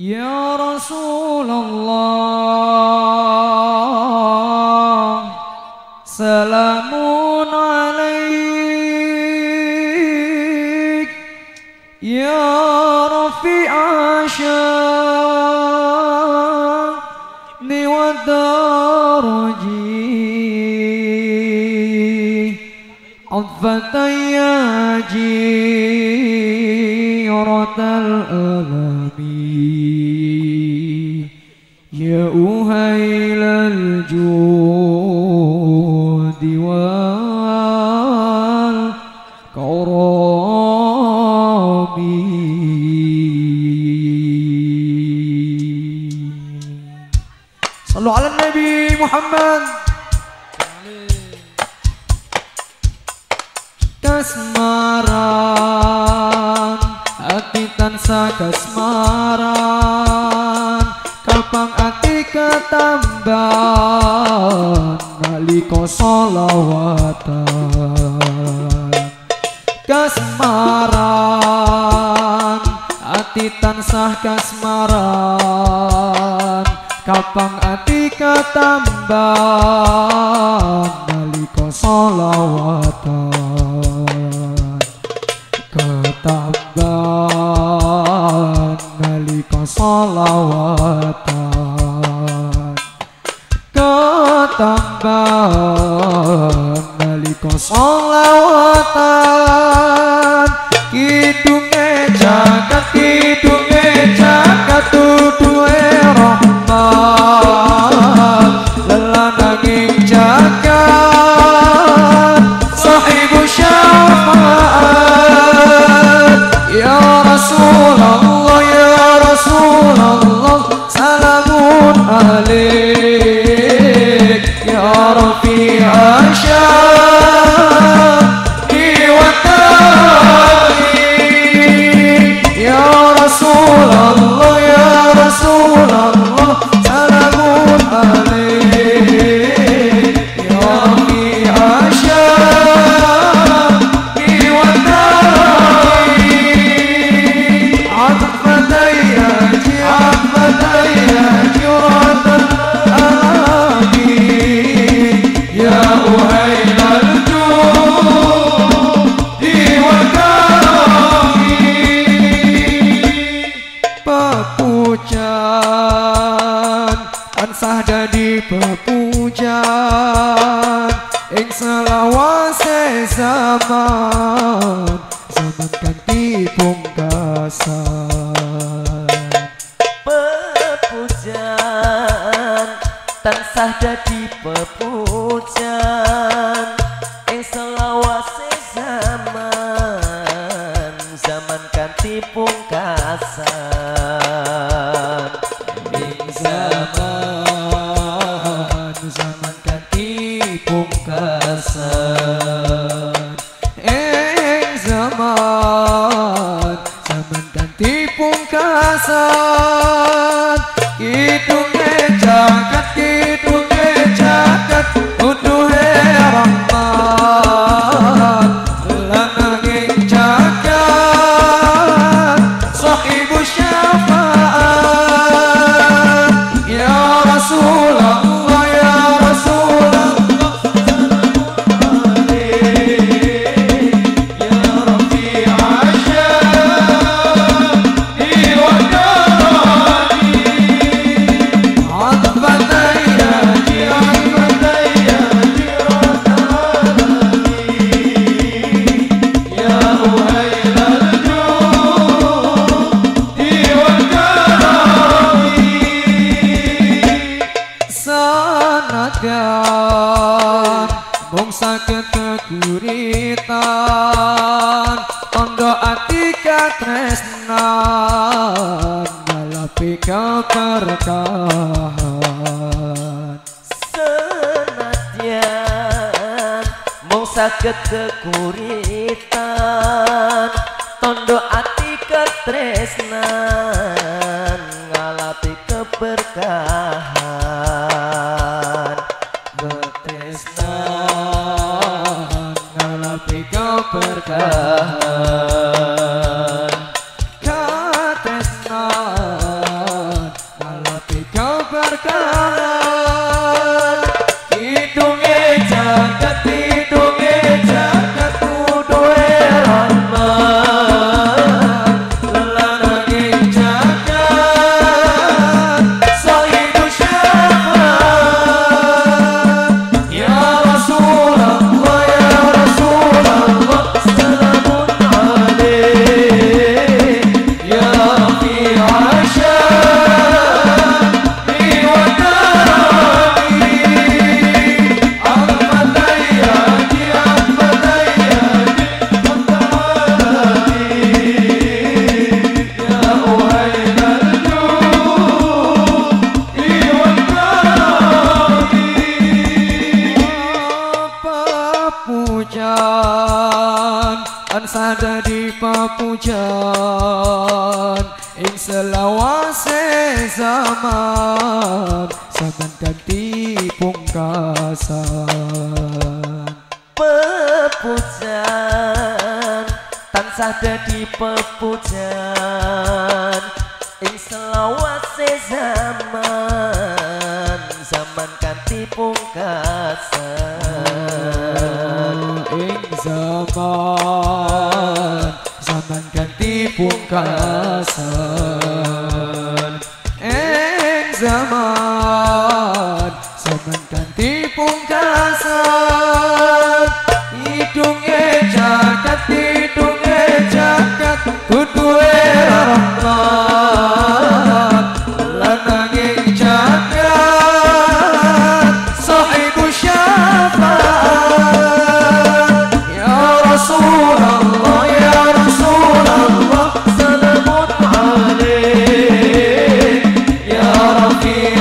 يا رسول الله سلام عليك. يا رفيع شان والدرج عذبة يا جيرة الألمين Sallu ala Nabi Muhammad. Kasmaran Hati tansah kasmaran. Kapang hati ketamban Naliko solawatan Kasmaran Hati tansah kasmaran. Kapang hati ketamban Naliko solawatan Ketamban Naliko solawatan Ketamban Naliko solawatan Kidunge jagat Kidunge jagat Tuduhe في عشاق Ansah dadi pepujan Ing selawase zaman Zaman ganti pungkasan pepujan tansah dadi pepujan Tondo ati katresnan Ngalapi keberkahan senadyan mung saged kekuritan tondo ati ketresnan ngalapi keberkahan. Ketresnan Ngalapi keberkahan Katresnan papujan An sadadi papujan. Ing selawase zaman Saman ganti pungkasan Pepujan Tansah dadi pepujan. Ing selawase zaman Zaman ganti pungkasan zaman ganti pungkasan Porque